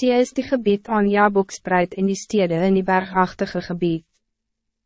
Matthias die gebied aan Jabok spreid in die stede in die bergachtige gebied.